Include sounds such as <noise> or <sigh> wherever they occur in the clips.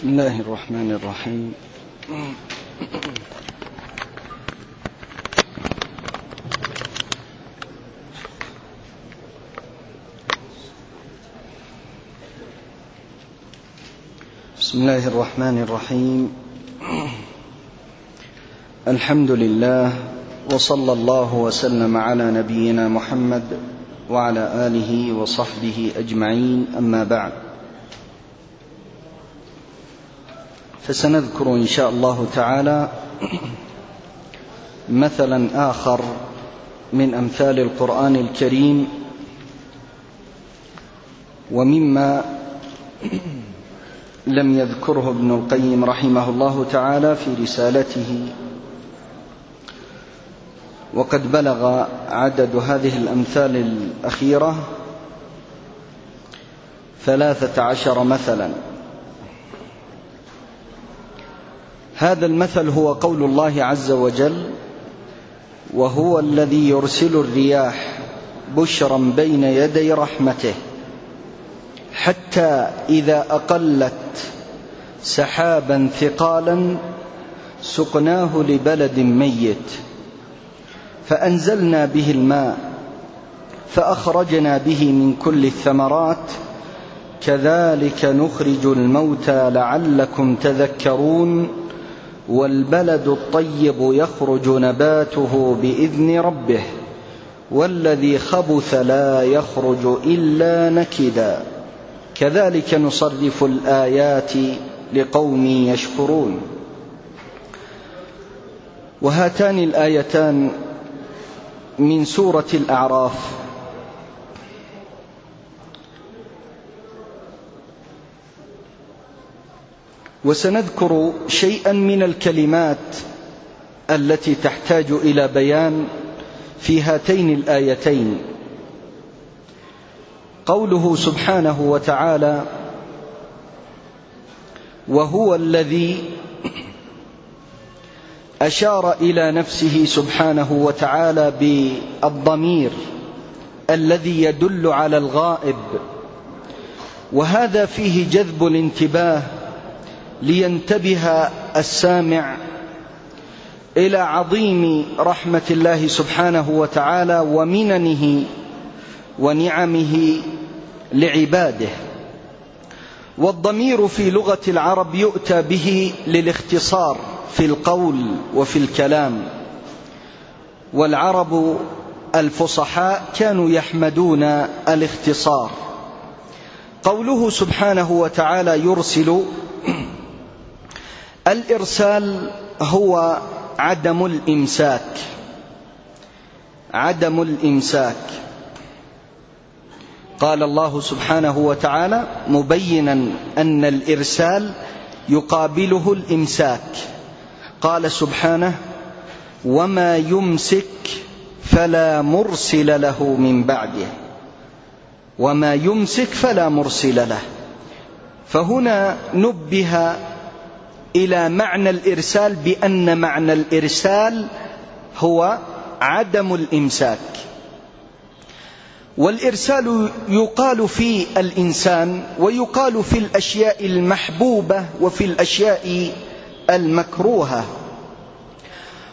بسم الله الرحمن الرحيم. بسم الله الرحمن الرحيم. الحمد لله وصلى الله وسلم على نبينا محمد وعلى آله وصحبه أجمعين. أما بعد. فسنذكر إن شاء الله تعالى مثلا آخر من أمثال القرآن الكريم ومما لم يذكره ابن القيم رحمه الله تعالى في رسالته. وقد بلغ عدد هذه الأمثال الأخيرة ثلاثة عشر مثلا. هذا المثل هو قول الله عز وجل وهو الذي يرسل الرياح بشرا بين يدي رحمته حتى إذا أقلت سحابا ثقالا سقناه لبلد ميت فأنزلنا به الماء فأخرجنا به من كل الثمرات كذلك نخرج الموتى لعلكم تذكرون والبلد الطيب يخرج نباته بإذن ربه والذي خبث لا يخرج إلا نكدا. كذلك نصرف الآيات لقوم يشكرون. وهاتان الآيتان من سورة الأعراف. وسنذكر شيئا من الكلمات التي تحتاج إلى بيان في هاتين الآيتين. قوله سبحانه وتعالى وهو الذي أشار إلى نفسه سبحانه وتعالى بالضمير الذي يدل على الغائب وهذا فيه جذب الانتباه لينتبه السامع إلى عظيم رحمة الله سبحانه وتعالى ومننه ونعمه لعباده. والضمير في لغة العرب يؤتى به للاختصار في القول وفي الكلام. والعرب الفصحاء كانوا يحمدون الاختصار. قوله سبحانه وتعالى يرسل الإرسال هو عدم الإمساك. عدم الإمساك. قال الله سبحانه وتعالى مبينا أن الإرسال يقابله الإمساك. قال سبحانه وما يمسك فلا مرسل له من بعده. وما يمسك فلا مرسل له. فهنا نبه إلى معنى الإرسال بأن معنى الإرسال هو عدم الإمساك. والإرسال يقال في الإنسان ويقال في الأشياء المحبوبة وفي الأشياء المكروهة.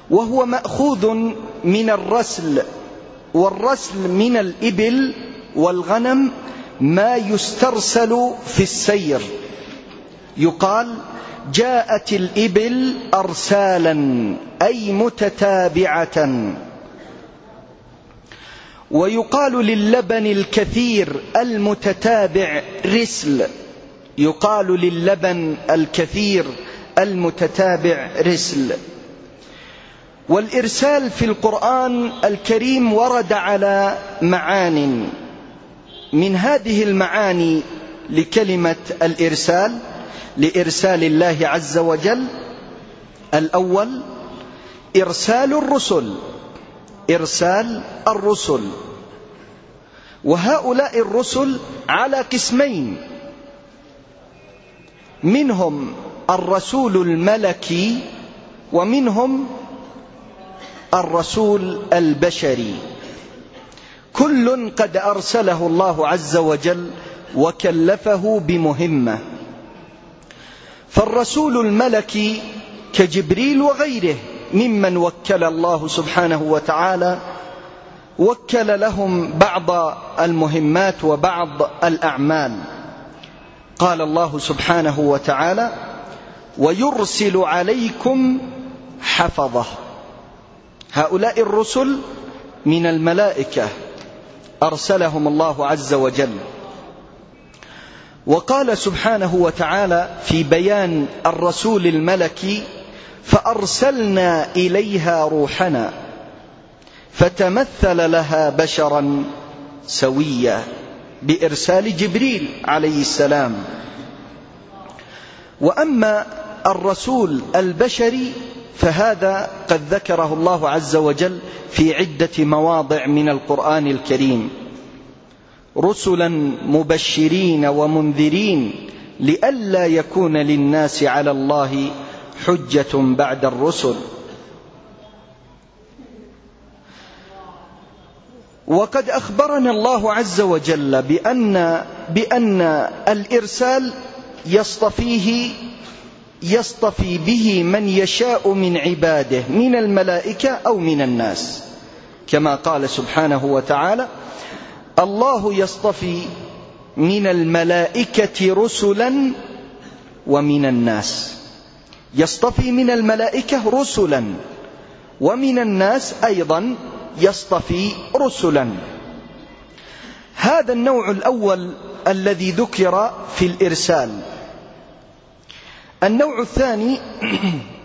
وهو مأخوذ من الرسل والرسل من الإبل والغنم ما يسترسل في السير. يقال جاءت الإبل أرسالا أي متتابعة. ويقال للبن الكثير المتتابع رسل. يقال للبن الكثير المتتابع رسل. والإرسال في القرآن الكريم ورد على معان. من هذه المعاني لكلمة الإرسال لإرسال الله عز وجل الأول إرسال الرسل إرسال الرسل. وهؤلاء الرسل على قسمين. منهم الرسول الملكي ومنهم الرسول البشري. كل قد أرسله الله عز وجل وكلفه بمهمة. فالرسول الملكي كجبريل وغيره ممن وكل الله سبحانه وتعالى وكل لهم بعض المهمات وبعض الأعمال. قال الله سبحانه وتعالى ويرسل عليكم حفظة. هؤلاء الرسل من الملائكة أرسلهم الله عز وجل. وقال سبحانه وتعالى في بيان الرسول الملكي فأرسلنا إليها روحنا فتمثل لها بشرا سويا بإرسال جبريل عليه السلام. وأما الرسول البشري فهذا قد ذكره الله عز وجل في عدة مواضع من القرآن الكريم. رسلا مبشرين ومنذرين لئلا يكون للناس على الله حجة بعد الرسل. وقد أخبرنا الله عز وجل بأن بأن الإرسال يصطفيه يصطفي به من يشاء من عباده من الملائكة أو من الناس. كما قال سبحانه وتعالى الله يصطفي من الملائكة رسلا ومن الناس. يصطفي من الملائكة رسلا ومن الناس أيضا يصطفي رسلا. هذا النوع الأول الذي ذكر في الإرسال. النوع الثاني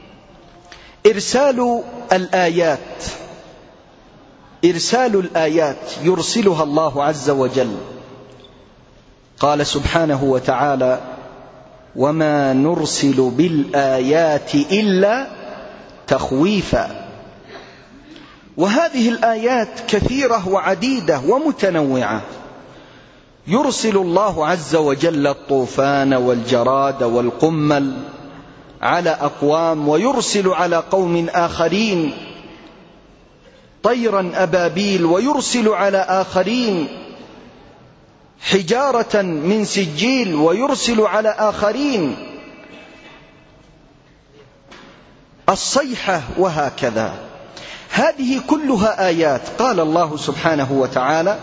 <clears throat> إرسال الآيات. إرسال الآيات يرسلها الله عز وجل. قال سبحانه وتعالى وما نرسل بالآيات إلا تخويفا. وهذه الآيات كثيرة وعديدة ومتنوعة. يرسل الله عز وجل الطوفان والجراد والقمل على أقوام ويرسل على قوم آخرين طيرا أبابيل ويرسل على آخرين حجارة من سجيل ويرسل على آخرين. الصيحة وهكذا. هذه كلها آيات. قال الله سبحانه وتعالى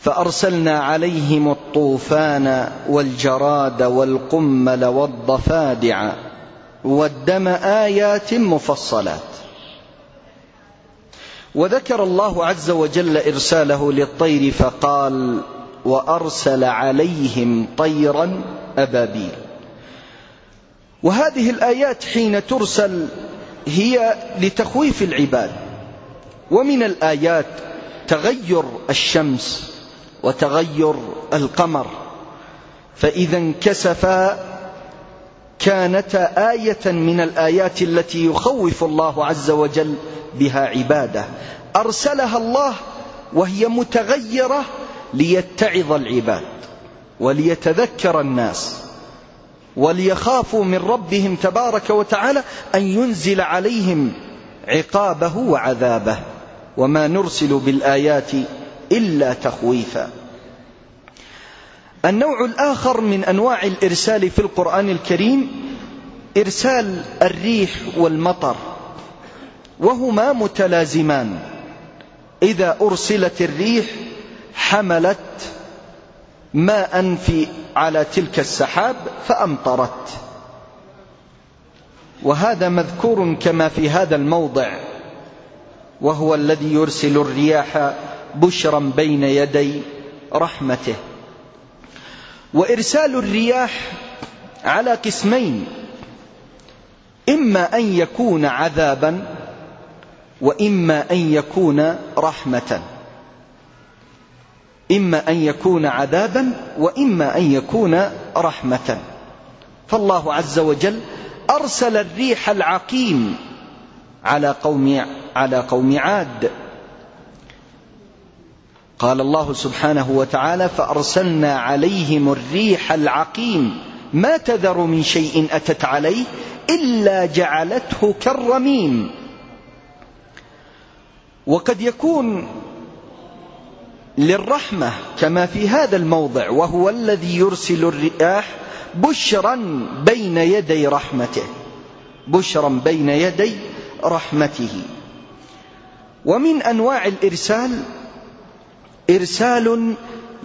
فأرسلنا عليهم الطوفان والجراد والقمل والضفادع والدم آيات مفصلات. وذكر الله عز وجل إرساله للطير فقال وأرسل عليهم طيرا أبابيل. وهذه الآيات حين ترسل هي لتخويف العباد ومن الآيات تغير الشمس وتغير القمر. فإذا انكسفا كانتا آية من الآيات التي يخوف الله عز وجل بها عبادة. أرسلها الله وهي متغيرة ليتعظ العباد وليتذكر الناس وليخافوا من ربهم تبارك وتعالى أن ينزل عليهم عقابه وعذابه. وما نرسل بالآيات إلا تخويفا. النوع الآخر من أنواع الإرسال في القرآن الكريم إرسال الريح والمطر. وهما متلازمان. إذا أرسلت الريح حملت ماء في على تلك السحاب فأمطرت. وهذا مذكور كما في هذا الموضع. وهو الذي يرسل الرياح بشرا بين يدي رحمته. وإرسال الرياح على قسمين. إما أن يكون عذابا وإما أن يكون رحمة. إما أن يكون عذابا وإما أن يكون رحمة. فالله عز وجل أرسل الريح العقيم على قوم على قوم عاد. قال الله سبحانه وتعالى فأرسلنا عليهم الريح العقيم. ما تذر من شيء أتت عليه إلا جعلته كالرميم. وقد يكون للرحمة كما في هذا الموضع وهو الذي يرسل الرياح بشرا بين يدي رحمته بشرا بين يدي رحمته. ومن أنواع الإرسال إرسال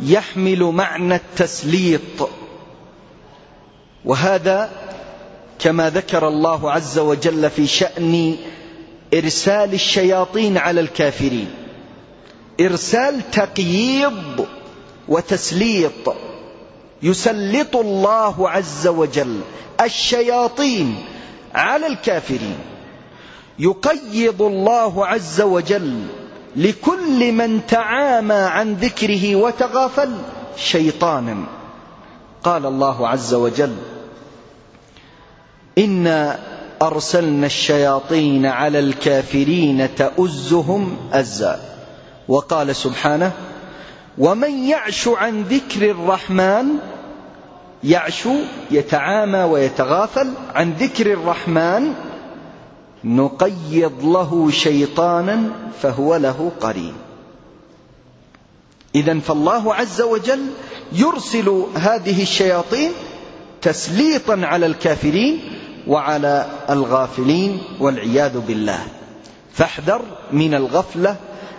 يحمل معنى التسليط. وهذا كما ذكر الله عز وجل في شأن إرسال الشياطين على الكافرين. إرسال تقييض وتسليط. يسلط الله عز وجل الشياطين على الكافرين. يقيض الله عز وجل لكل من تعامى عن ذكره وتغافل شيطانا. قال الله عز وجل أنا أرسلنا الشياطين على الكافرين تؤزهم أزا. وقال سبحانه ومن يعش عن ذكر الرحمن يعشو يتعامى ويتغافل عن ذكر الرحمن نقيض له شيطانا فهو له قرين. اذا فالله عز وجل يرسل هذه الشياطين تسليطا على الكافرين وعلى الغافلين والعياذ بالله. فاحذر من الغفلة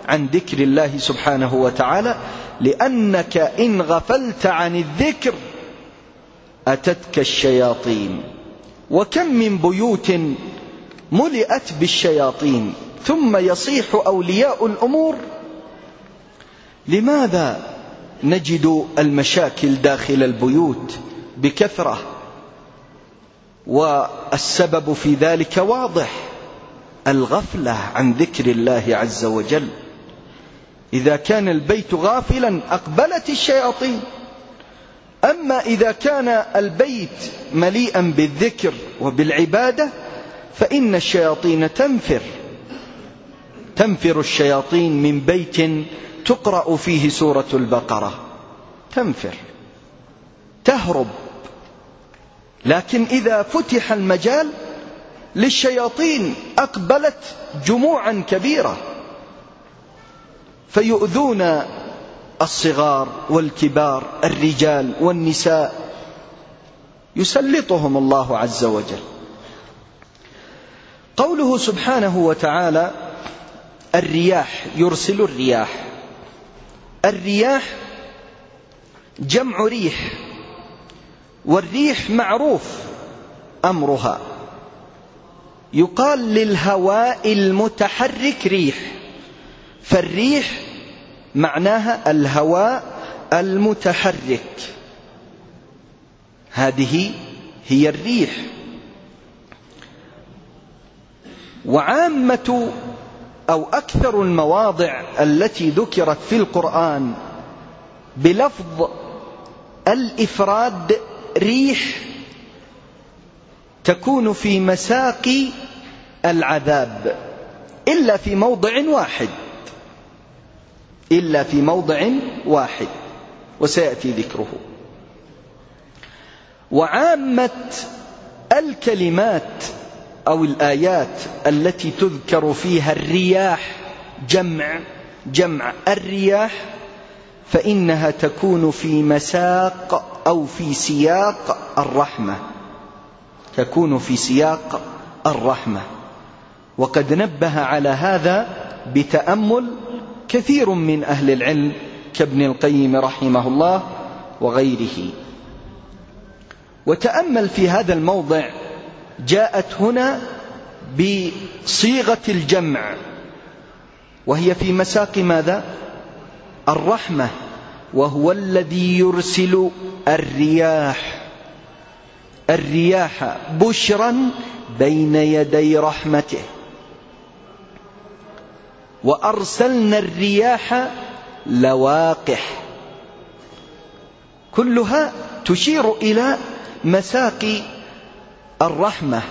عن ذكر الله سبحانه وتعالى لأنك إن غفلت عن الذكر أتتك الشياطين. وكم من بيوت ملئت بالشياطين ثم يصيح أولياء الأمور. لماذا نجد المشاكل داخل البيوت بكثرة؟ والسبب في ذلك واضح. الغفلة عن ذكر الله عز وجل. إذا كان البيت غافلا أقبلت الشياطين. أما إذا كان البيت مليئا بالذكر وبالعبادة فإن الشياطين تنفر. تنفر الشياطين من بيت تقرأ فيه سورة البقرة. تنفر. تهرب. لكن إذا فتح المجال للشياطين أقبلت جموعا كبيرة فيؤذون الصغار والكبار الرجال والنساء يسلطهم الله عز وجل. قوله سبحانه وتعالى الرياح يرسل الرياح. الرياح جمع ريح. والريح معروف أمرها. يقال للهواء المتحرك ريح. فالريح معناها الهواء المتحرك. هذه هي الريح. وعامة أو أكثر المواضع التي ذكرت في القرآن بلفظ الإفراد ريح تكون في مساقي العذاب إلا في موضع واحد. إلا في موضع واحد وسيأتي ذكره. وعامة الكلمات أو الآيات التي تذكر فيها الرياح جمع جمع الرياح فإنها تكون في مساق أو في سياق الرحمة. تكون في سياق الرحمة. وقد نبه على هذا بتأمل كثير من أهل العلم كابن القيم رحمه الله وغيره. وتأمل في هذا الموضع جاءت هنا بصيغة الجمع. وهي في مساق ماذا؟ الرحمة. وهو الذي يرسل الرياح. الرياح بشرا بين يدي رحمته. وأرسلنا الرياح لواقح. كلها تشير إلى مساق الرحمة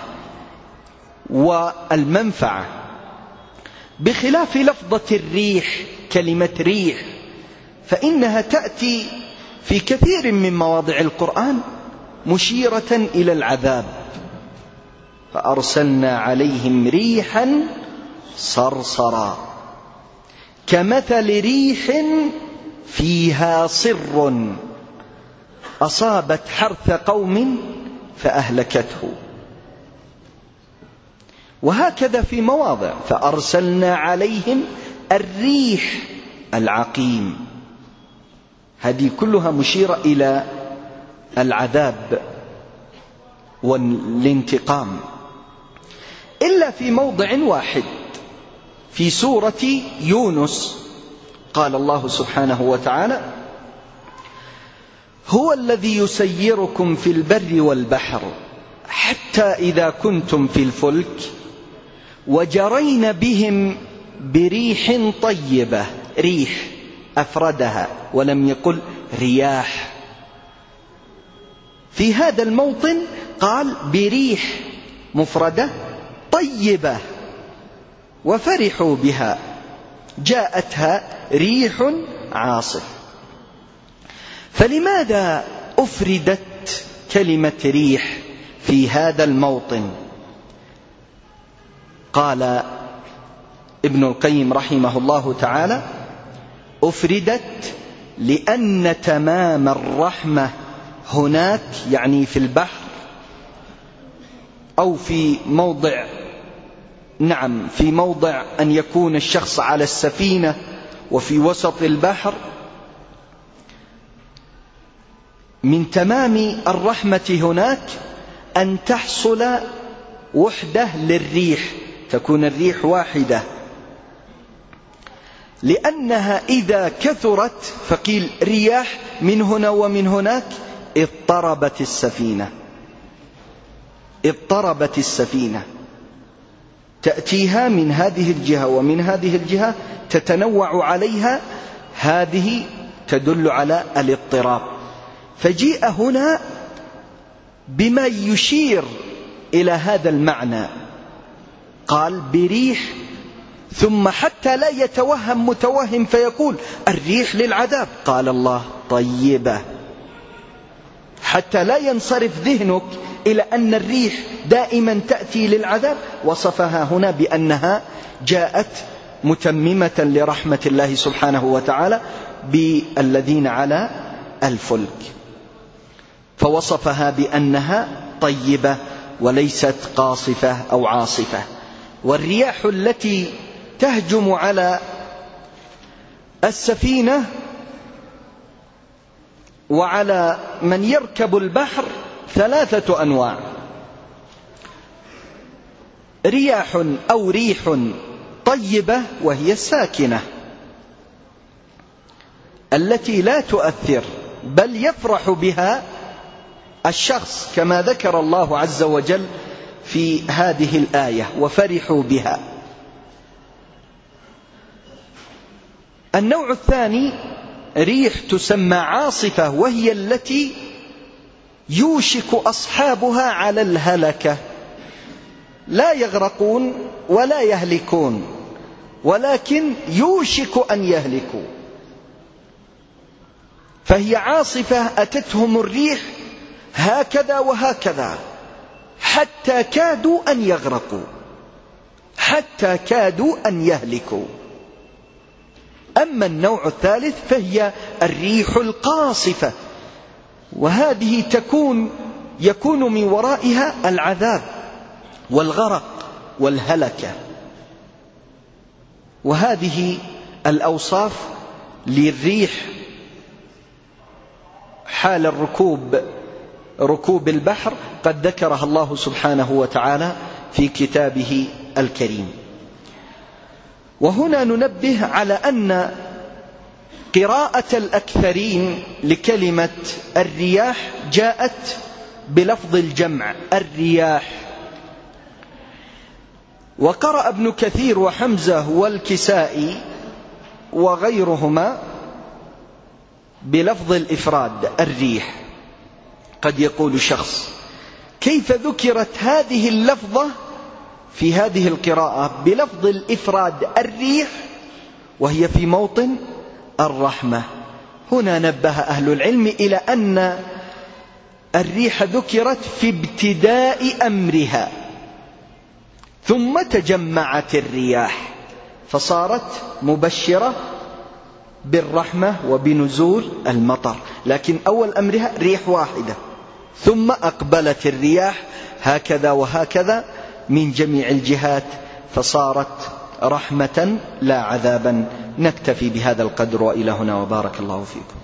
والمنفعة. بخلاف لفظة الريح كلمة ريح. فإنها تأتي في كثير من مواضع القرآن مشيرة إلى العذاب. فأرسلنا عليهم ريحا صرصرا كمثل ريح فيها صر. أصابت حرث قوم فأهلكته. وهكذا في مواضع فأرسلنا عليهم الريح العقيم. هذه كلها مشيرة إلى العذاب والانتقام. إلا في موضع واحد في سورة يونس قال الله سبحانه وتعالى هو الذي يسيركم في البر والبحر حتى إذا كنتم في الفلك وجرين بهم بريح طيبة. ريح. أفردها ولم يقل رياح. في هذا الموطن قال بريح مفردة طيبة وفرحوا بها. جاءتها ريح عاصف. فلماذا أفردت كلمة ريح في هذا الموطن؟ قال ابن القيم رحمه الله تعالى أفردت لأن تمام الرحمة هناك يعني في البحر أو في موضع نعم في موضع أن يكون الشخص على السفينة وفي وسط البحر. من تمام الرحمة هناك أن تحصل وحدة للريح تكون الريح واحدة. لأنها إذا كثرت فقيل رياح من هنا ومن هناك اضطربت السفينة. اضطربت السفينة. تأتيها من هذه الجهة ومن هذه الجهة تتنوع عليها هذه تدل على الاضطراب. فجيء هنا بما يشير إلى هذا المعنى. قال بريح ثم حتى لا يتوهم متوهم فيقول الريح للعذاب. قال الله طيبة. حتى لا ينصرف ذهنك إلى أن الريح دائما تأتي للعذاب وصفها هنا بأنها جاءت متممة لرحمة الله سبحانه وتعالى بالذين على الفلك. فوصفها بأنها طيبة وليست قاصفة أو عاصفة. والرياح التي تهجم على السفينة وعلى من يركب البحر ثلاثة أنواع. رياح أو ريح طيبة وهي الساكنة التي لا تؤثر بل يفرح بها الشخص كما ذكر الله عز وجل في هذه الآية وفرحوا بها. النوع الثاني ريح تسمى عاصفة وهي التي يوشك أصحابها على الهلكة. لا يغرقون ولا يهلكون ولكن يوشك أن يهلكوا. فهي عاصفة أتتهم الريح هكذا وهكذا حتى كادوا أن يغرقوا حتى كادوا أن يهلكوا. أما النوع الثالث فهي الريح القاصفة. وهذه تكون يكون من ورائها العذاب والغرق والهلكة. وهذه الأوصاف للريح حال الركوب ركوب البحر قد ذكرها الله سبحانه وتعالى في كتابه الكريم. وهنا ننبه على أن قراءة الأكثرين لكلمة الرياح جاءت بلفظ الجمع الرياح. وقرأ ابن كثير وحمزة والكسائي وغيرهما بلفظ الإفراد الريح. قد يقول شخص كيف ذكرت هذه اللفظة في هذه القراءة بلفظ الإفراد الريح وهي في موطن الرحمة. هنا نبه أهل العلم إلى أن الريح ذكرت في ابتداء أمرها ثم تجمعت الرياح فصارت مبشرة بالرحمة وبنزول المطر. لكن أول أمرها ريح واحدة ثم أقبلت الرياح هكذا وهكذا من جميع الجهات فصارت رحمة لا عذابا. نكتفي بهذا القدر وإلى هنا وبارك الله فيكم.